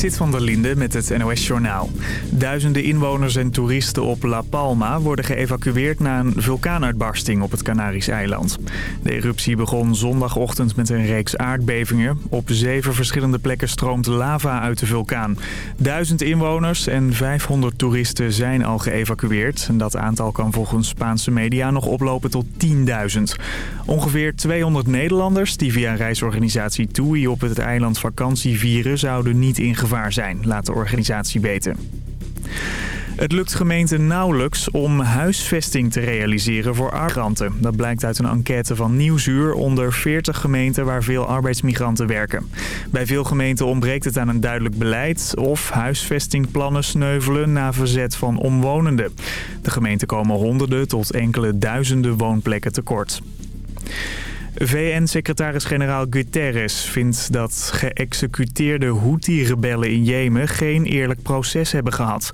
Sit van der Linde met het NOS-journaal. Duizenden inwoners en toeristen op La Palma worden geëvacueerd na een vulkaanuitbarsting op het Canarische eiland. De eruptie begon zondagochtend met een reeks aardbevingen. Op zeven verschillende plekken stroomt lava uit de vulkaan. Duizend inwoners en 500 toeristen zijn al geëvacueerd. En dat aantal kan volgens Spaanse media nog oplopen tot 10.000. Ongeveer 200 Nederlanders die via reisorganisatie TUI op het eiland vakantie vieren zouden niet in zijn, laat de organisatie weten. Het lukt gemeenten nauwelijks om huisvesting te realiseren voor arbeidsmigranten. Dat blijkt uit een enquête van Nieuwsuur onder 40 gemeenten waar veel arbeidsmigranten werken. Bij veel gemeenten ontbreekt het aan een duidelijk beleid of huisvestingplannen sneuvelen na verzet van omwonenden. De gemeenten komen honderden tot enkele duizenden woonplekken tekort. VN-secretaris-generaal Guterres vindt dat geëxecuteerde Houthi-rebellen in Jemen geen eerlijk proces hebben gehad.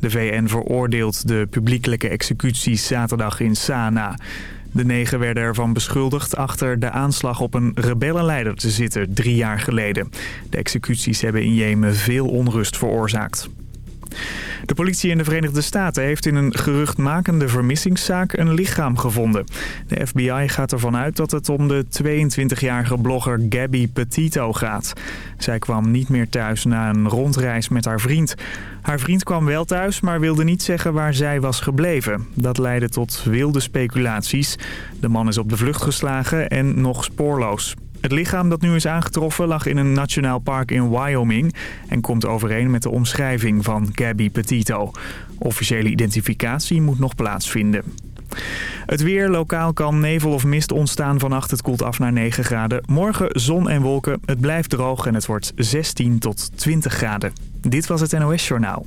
De VN veroordeelt de publiekelijke executies zaterdag in Sanaa. De negen werden ervan beschuldigd achter de aanslag op een rebellenleider te zitten drie jaar geleden. De executies hebben in Jemen veel onrust veroorzaakt. De politie in de Verenigde Staten heeft in een geruchtmakende vermissingszaak een lichaam gevonden. De FBI gaat ervan uit dat het om de 22-jarige blogger Gabby Petito gaat. Zij kwam niet meer thuis na een rondreis met haar vriend. Haar vriend kwam wel thuis, maar wilde niet zeggen waar zij was gebleven. Dat leidde tot wilde speculaties. De man is op de vlucht geslagen en nog spoorloos. Het lichaam dat nu is aangetroffen lag in een nationaal park in Wyoming... en komt overeen met de omschrijving van Gabby Petito. Officiële identificatie moet nog plaatsvinden. Het weer, lokaal kan nevel of mist ontstaan vannacht. Het koelt af naar 9 graden. Morgen zon en wolken. Het blijft droog en het wordt 16 tot 20 graden. Dit was het NOS Journaal.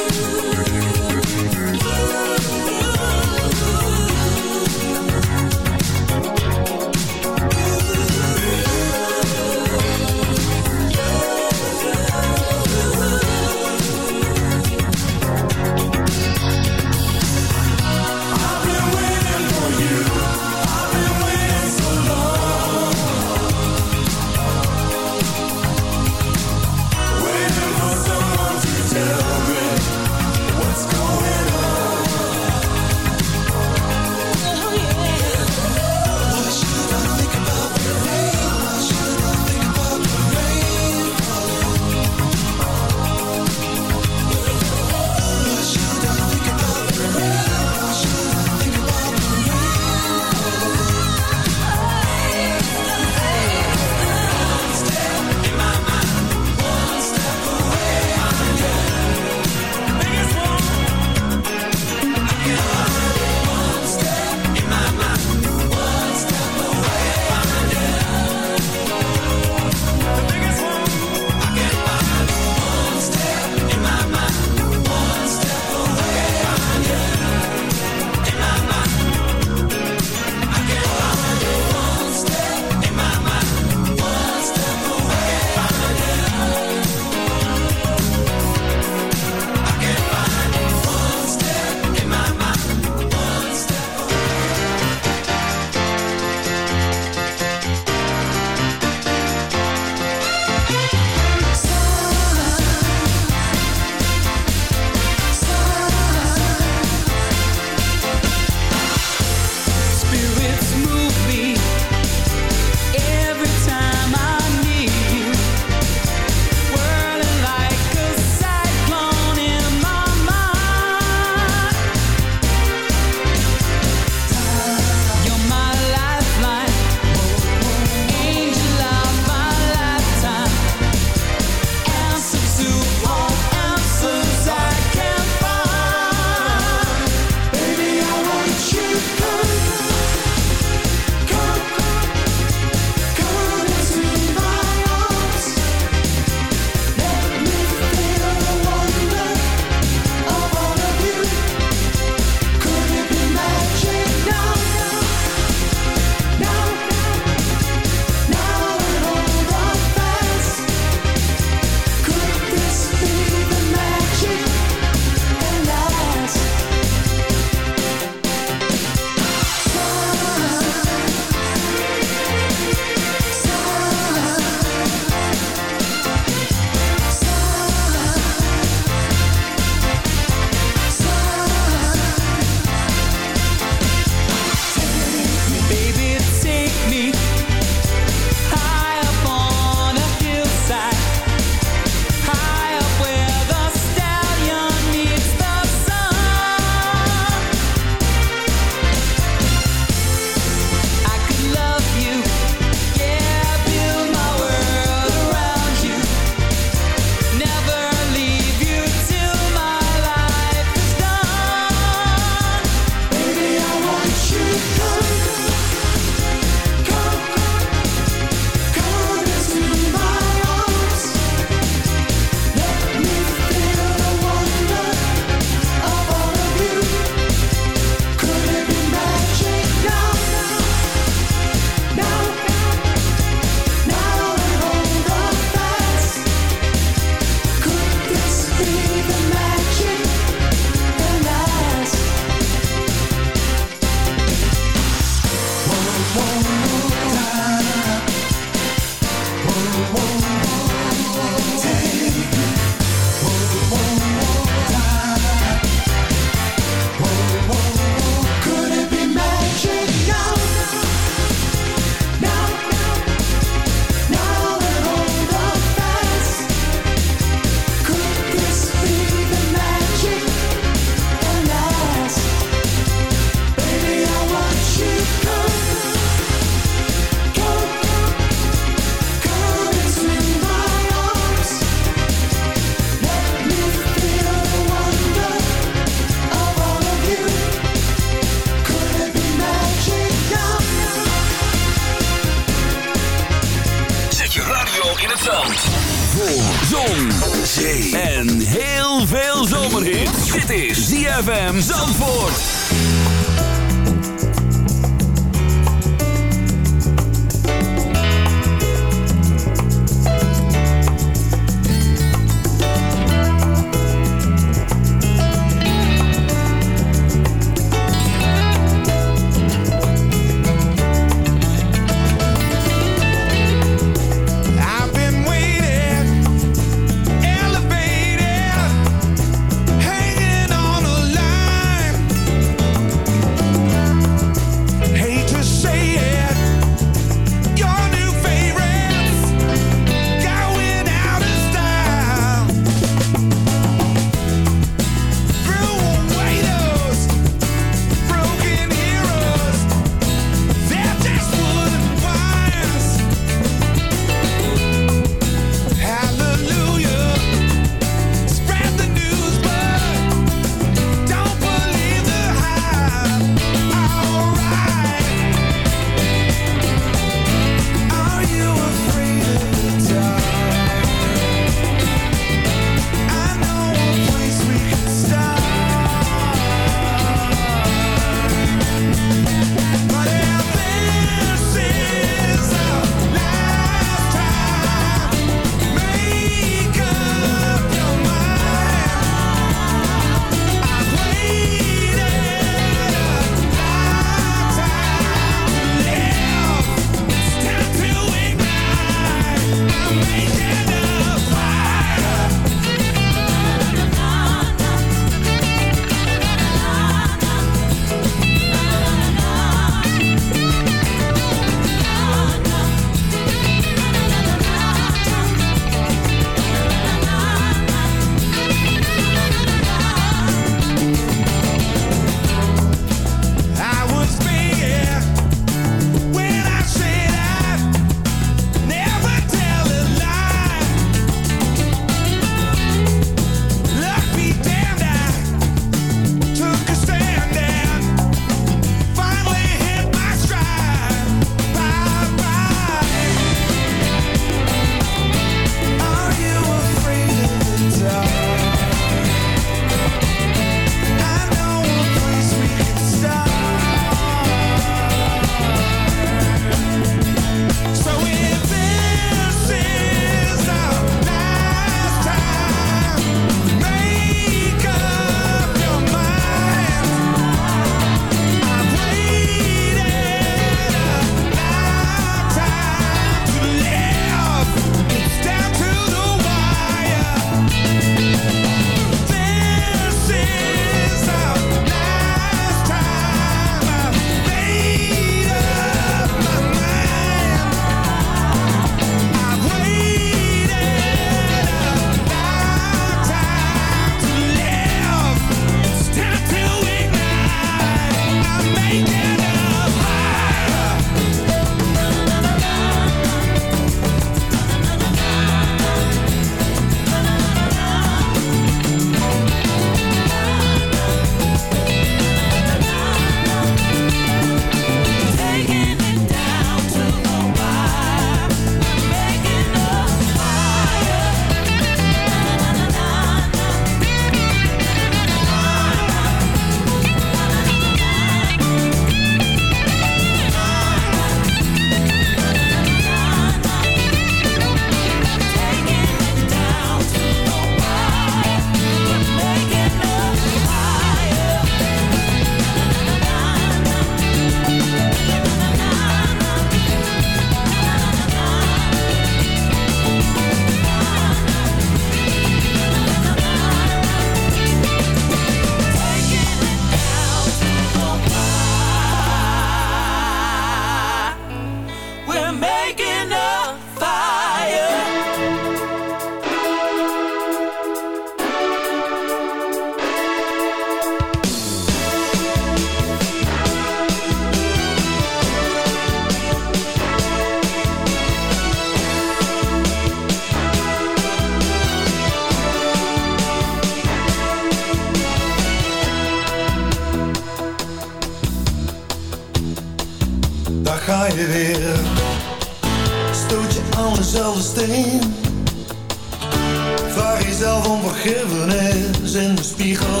vergiffenis in de spiegel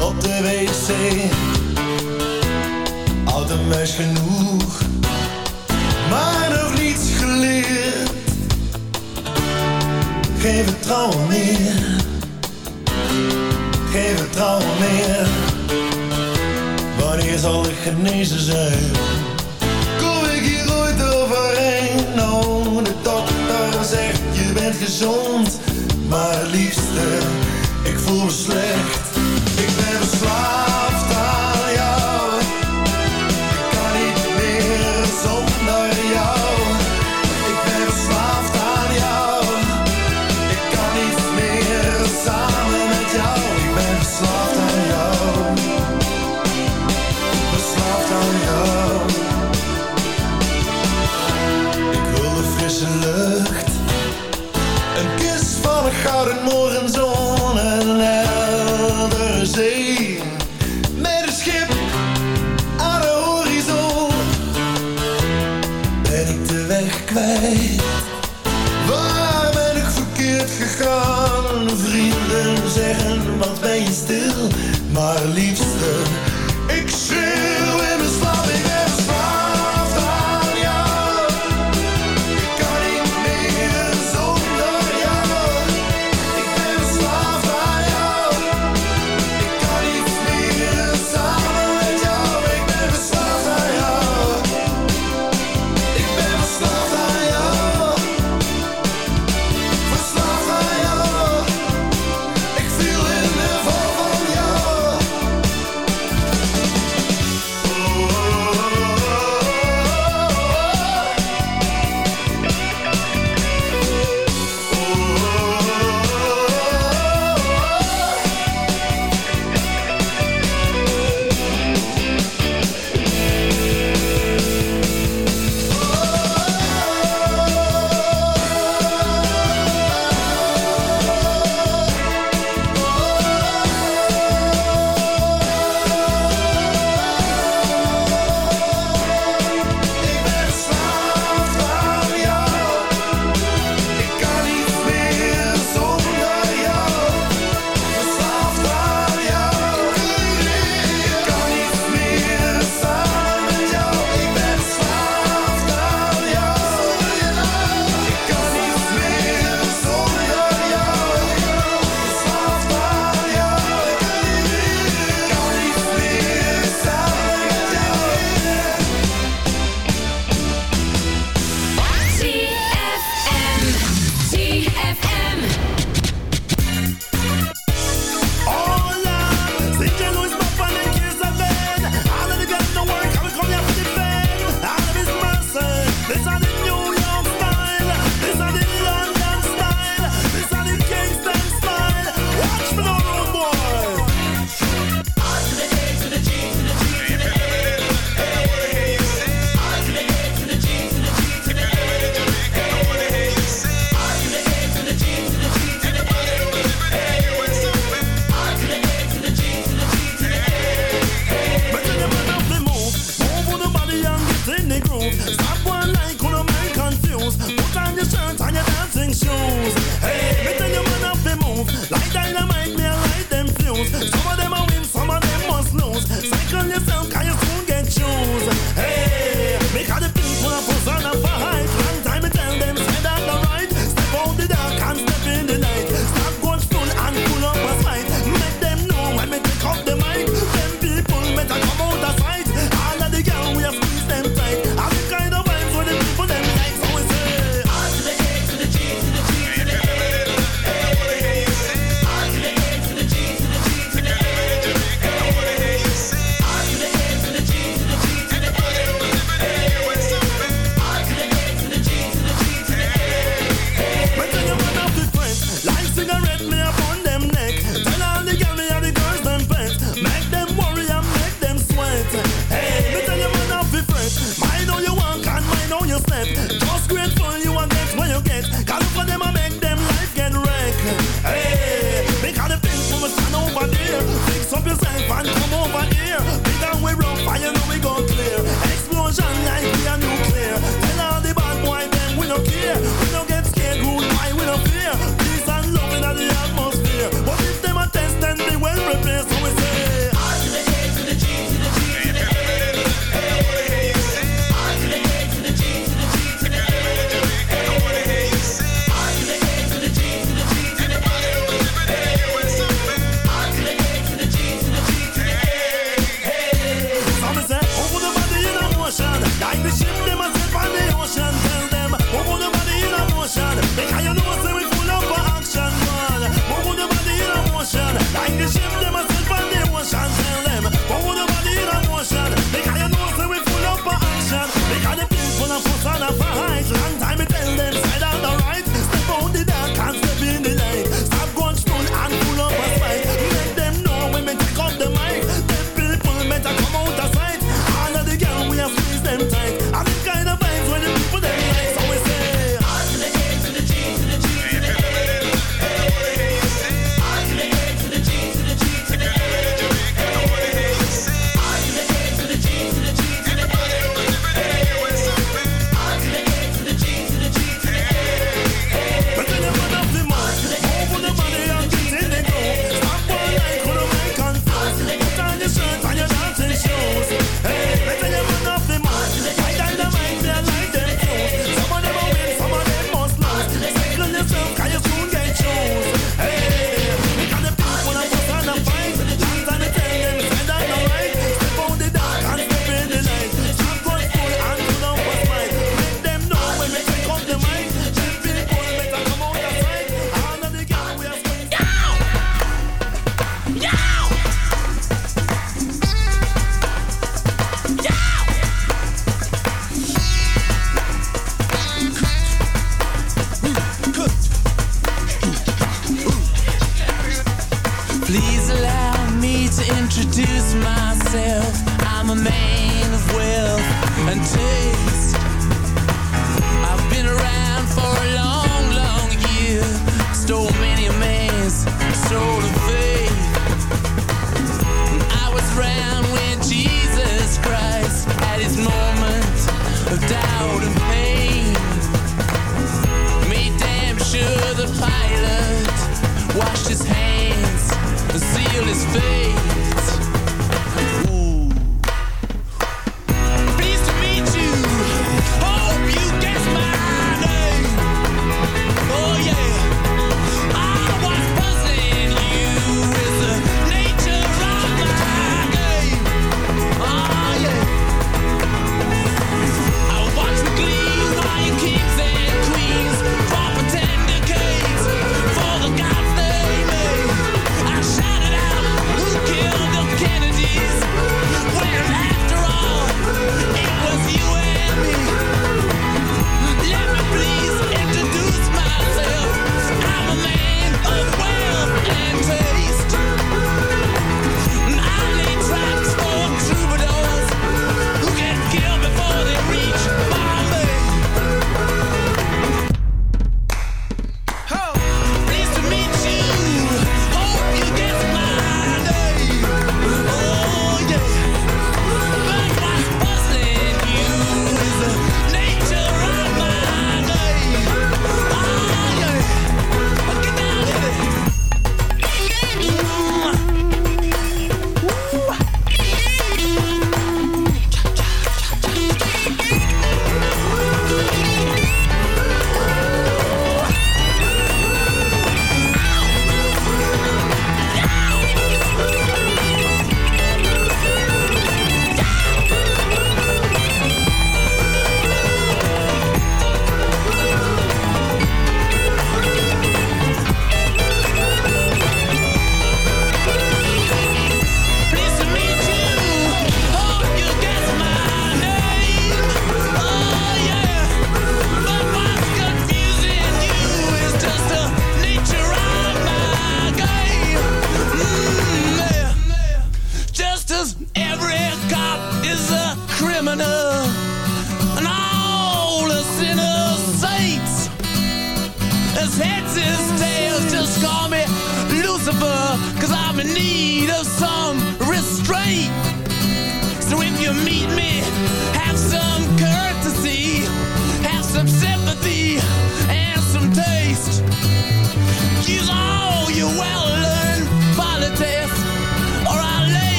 op de wc. Oud en wijs genoeg, maar nog niets geleerd. Geen vertrouwen meer, geen vertrouwen meer. Wanneer zal ik genezen zijn? Kom ik hier ooit overheen? Nou, de dokter zegt je bent gezond maar liefst voor slecht News.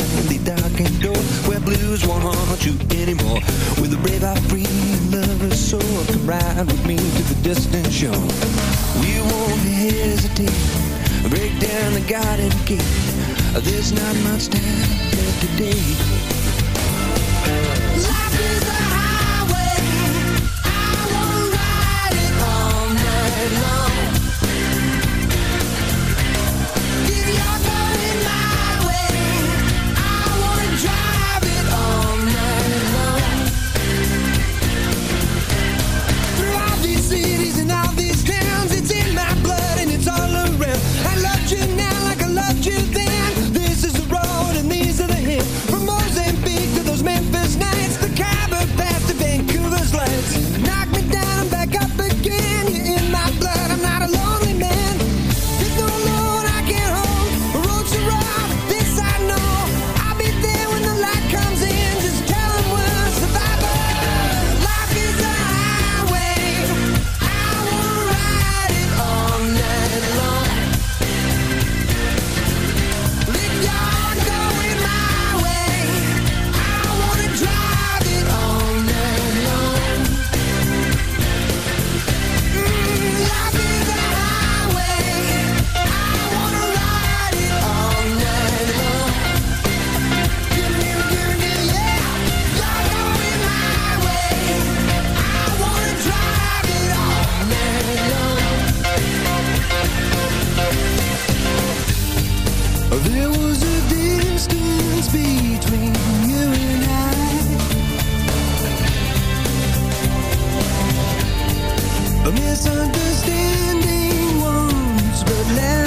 The darkened door where blues won't haunt you anymore. With a brave heart free lover's soul, come ride with me to the distant shore. We won't hesitate, break down the garden gate. There's not much time left today. Memphis nights, misunderstanding once, but let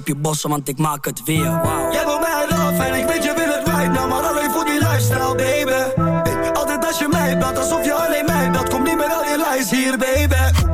op je bossen, want ik maak het weer. Wow. Jij wil mij af en ik weet je wil het right nou, maar alleen voor die lifestyle, baby. Altijd als je mij belt, alsof je alleen mij belt, kom niet met al je lijst hier, baby.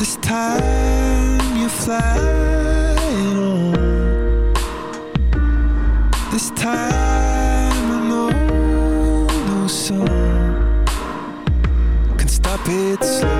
This time you're flying on. This time I know no sun Can stop it. slow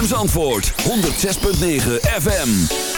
ZFM's antwoord 106.9 FM.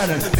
Cannon.